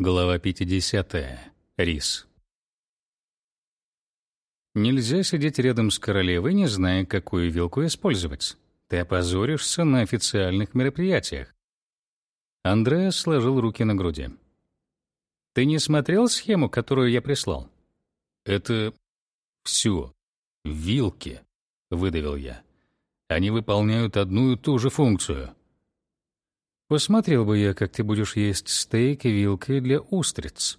Глава 50. Рис. Нельзя сидеть рядом с королевой, не зная, какую вилку использовать. Ты опозоришься на официальных мероприятиях. Андреас сложил руки на груди. Ты не смотрел схему, которую я прислал? Это все вилки, выдавил я. Они выполняют одну и ту же функцию. Посмотрел бы я, как ты будешь есть стейк вилкой для устриц.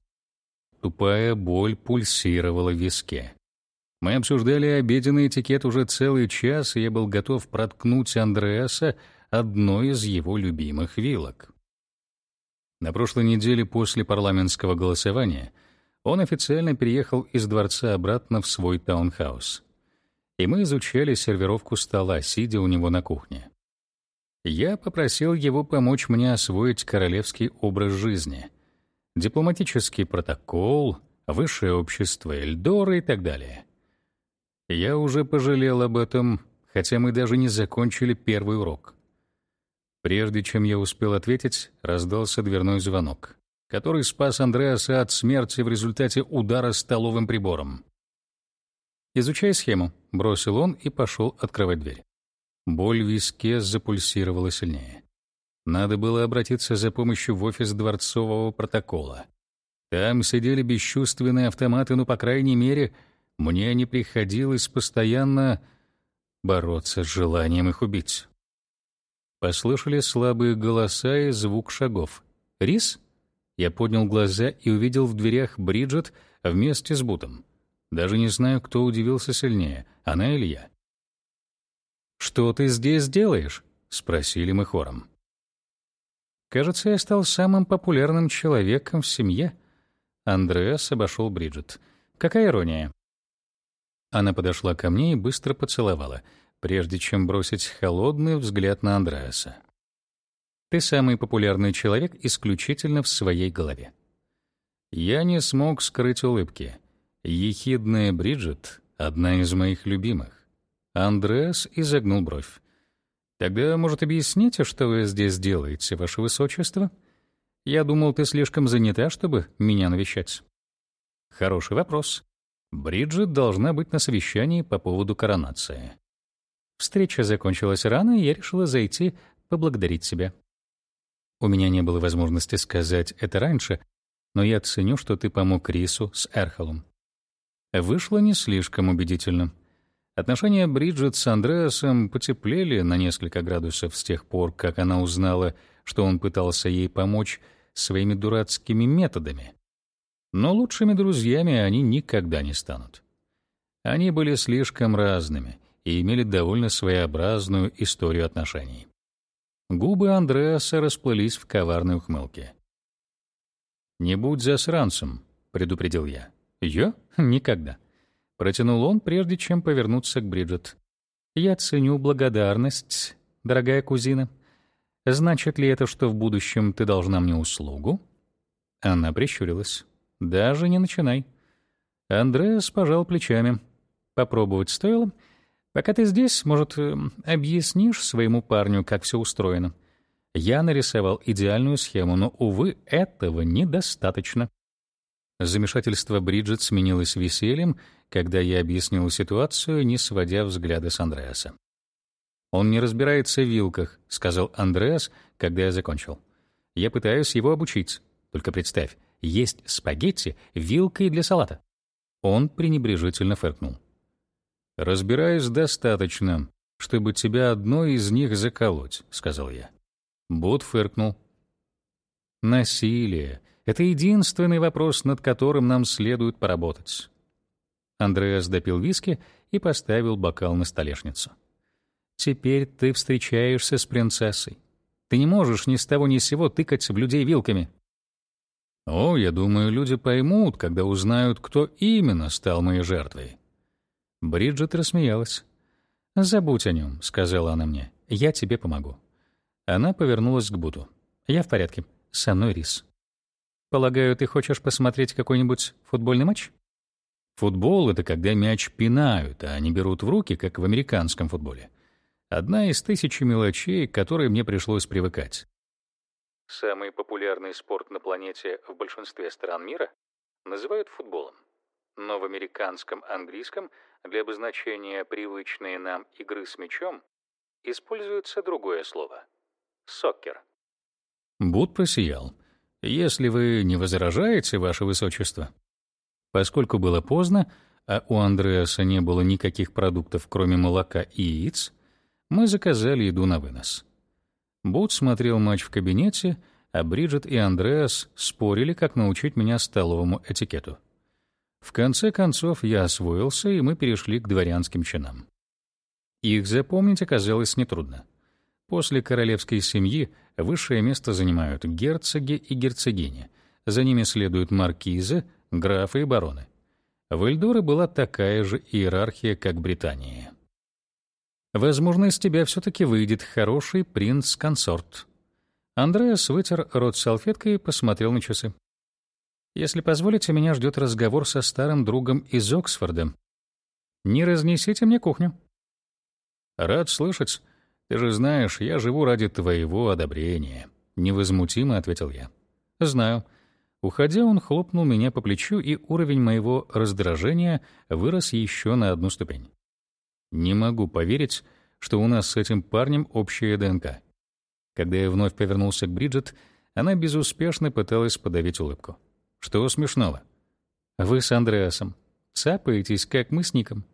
Тупая боль пульсировала в виске. Мы обсуждали обеденный этикет уже целый час, и я был готов проткнуть Андреаса одной из его любимых вилок. На прошлой неделе после парламентского голосования он официально переехал из дворца обратно в свой таунхаус. И мы изучали сервировку стола, сидя у него на кухне. Я попросил его помочь мне освоить королевский образ жизни, дипломатический протокол, высшее общество Эльдора и так далее. Я уже пожалел об этом, хотя мы даже не закончили первый урок. Прежде чем я успел ответить, раздался дверной звонок, который спас Андреаса от смерти в результате удара столовым прибором. «Изучай схему», — бросил он и пошел открывать дверь. Боль в виске запульсировала сильнее. Надо было обратиться за помощью в офис дворцового протокола. Там сидели бесчувственные автоматы, но, по крайней мере, мне не приходилось постоянно бороться с желанием их убить. Послышали слабые голоса и звук шагов. «Рис?» Я поднял глаза и увидел в дверях Бриджит вместе с Бутом. Даже не знаю, кто удивился сильнее, она или я. «Что ты здесь делаешь?» — спросили мы хором. «Кажется, я стал самым популярным человеком в семье». Андреас обошел Бриджит. «Какая ирония!» Она подошла ко мне и быстро поцеловала, прежде чем бросить холодный взгляд на Андреаса. «Ты самый популярный человек исключительно в своей голове». Я не смог скрыть улыбки. Ехидная Бриджит — одна из моих любимых. Андреас изогнул бровь. «Тогда, может, объясните, что вы здесь делаете, ваше высочество? Я думал, ты слишком занята, чтобы меня навещать». «Хороший вопрос. Бриджит должна быть на совещании по поводу коронации». Встреча закончилась рано, и я решила зайти поблагодарить тебя. У меня не было возможности сказать это раньше, но я ценю, что ты помог Рису с Эрхолом. Вышло не слишком убедительно. Отношения Бриджит с Андреасом потеплели на несколько градусов с тех пор, как она узнала, что он пытался ей помочь своими дурацкими методами. Но лучшими друзьями они никогда не станут. Они были слишком разными и имели довольно своеобразную историю отношений. Губы Андреаса расплылись в коварной ухмылке. «Не будь засранцем», — предупредил я. «Я? Никогда». Протянул он, прежде чем повернуться к Бриджит. «Я ценю благодарность, дорогая кузина. Значит ли это, что в будущем ты должна мне услугу?» Она прищурилась. «Даже не начинай». Андреас пожал плечами. «Попробовать стоило. Пока ты здесь, может, объяснишь своему парню, как все устроено?» Я нарисовал идеальную схему, но, увы, этого недостаточно. Замешательство Бриджит сменилось весельем, когда я объяснил ситуацию, не сводя взгляда с Андреаса. «Он не разбирается в вилках», — сказал Андреас, когда я закончил. «Я пытаюсь его обучить. Только представь, есть спагетти вилкой для салата». Он пренебрежительно фыркнул. «Разбираюсь достаточно, чтобы тебя одной из них заколоть», — сказал я. Бот фыркнул. «Насилие — это единственный вопрос, над которым нам следует поработать. Андреас допил виски и поставил бокал на столешницу. «Теперь ты встречаешься с принцессой. Ты не можешь ни с того ни с сего тыкать в людей вилками». «О, я думаю, люди поймут, когда узнают, кто именно стал моей жертвой». Бриджит рассмеялась. «Забудь о нем», — сказала она мне. «Я тебе помогу». Она повернулась к Буту. «Я в порядке. Со мной рис». «Полагаю, ты хочешь посмотреть какой-нибудь футбольный матч?» Футбол — это когда мяч пинают, а не берут в руки, как в американском футболе. Одна из тысячи мелочей, к которой мне пришлось привыкать. самый популярный спорт на планете в большинстве стран мира, называют футболом. Но в американском английском для обозначения привычной нам игры с мячом используется другое слово — соккер. Буд просиял. «Если вы не возражаете, ваше высочество». Поскольку было поздно, а у Андреаса не было никаких продуктов, кроме молока и яиц, мы заказали еду на вынос. Бут смотрел матч в кабинете, а Бриджит и Андреас спорили, как научить меня столовому этикету. В конце концов я освоился, и мы перешли к дворянским чинам. Их запомнить оказалось нетрудно. После королевской семьи высшее место занимают герцоги и герцогини, за ними следуют маркизы, графы и бароны. В Эльдоре была такая же иерархия, как в Британии. Возможно, из тебя все-таки выйдет хороший принц-консорт. Андреас вытер рот салфеткой и посмотрел на часы. Если позволите, меня ждет разговор со старым другом из Оксфорда. Не разнесите мне кухню. Рад слышать. Ты же знаешь, я живу ради твоего одобрения, невозмутимо ответил я. Знаю. Уходя, он хлопнул меня по плечу, и уровень моего раздражения вырос еще на одну ступень. Не могу поверить, что у нас с этим парнем общая ДНК. Когда я вновь повернулся к Бриджит, она безуспешно пыталась подавить улыбку. Что смешного? Вы с Андреасом цапаетесь, как мы с Ником.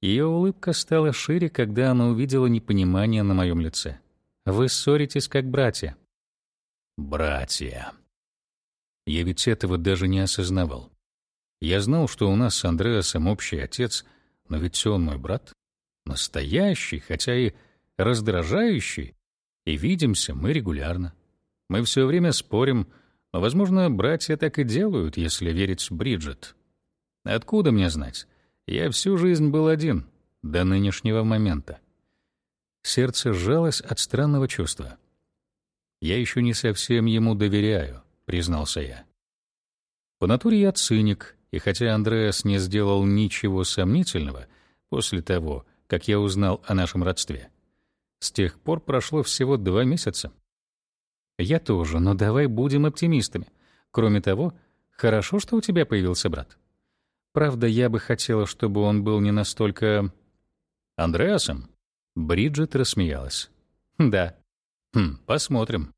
Ее улыбка стала шире, когда она увидела непонимание на моем лице. Вы ссоритесь, как братья. Братья. Я ведь этого даже не осознавал. Я знал, что у нас с Андреасом общий отец — но ведь он мой брат. Настоящий, хотя и раздражающий. И видимся мы регулярно. Мы все время спорим, но, возможно, братья так и делают, если верить Бриджит. Откуда мне знать? Я всю жизнь был один, до нынешнего момента. Сердце сжалось от странного чувства. «Я еще не совсем ему доверяю», — признался я. По натуре я циник и хотя Андреас не сделал ничего сомнительного после того, как я узнал о нашем родстве, с тех пор прошло всего два месяца. Я тоже, но давай будем оптимистами. Кроме того, хорошо, что у тебя появился брат. Правда, я бы хотела, чтобы он был не настолько... Андреасом? Бриджит рассмеялась. Да. Хм, посмотрим.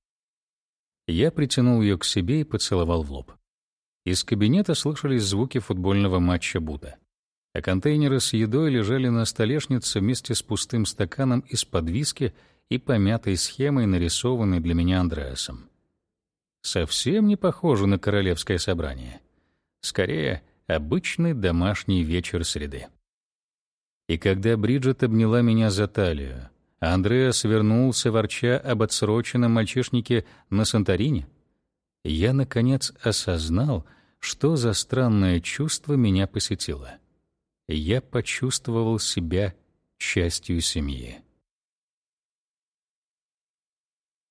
Я притянул ее к себе и поцеловал в лоб. Из кабинета слышались звуки футбольного матча Буда. А контейнеры с едой лежали на столешнице вместе с пустым стаканом из-под виски и помятой схемой, нарисованной для меня Андреасом. Совсем не похоже на королевское собрание. Скорее, обычный домашний вечер среды. И когда Бриджит обняла меня за талию, Андреас вернулся, ворча об отсроченном мальчишнике на Санторине, я, наконец, осознал, что за странное чувство меня посетило. Я почувствовал себя частью семьи.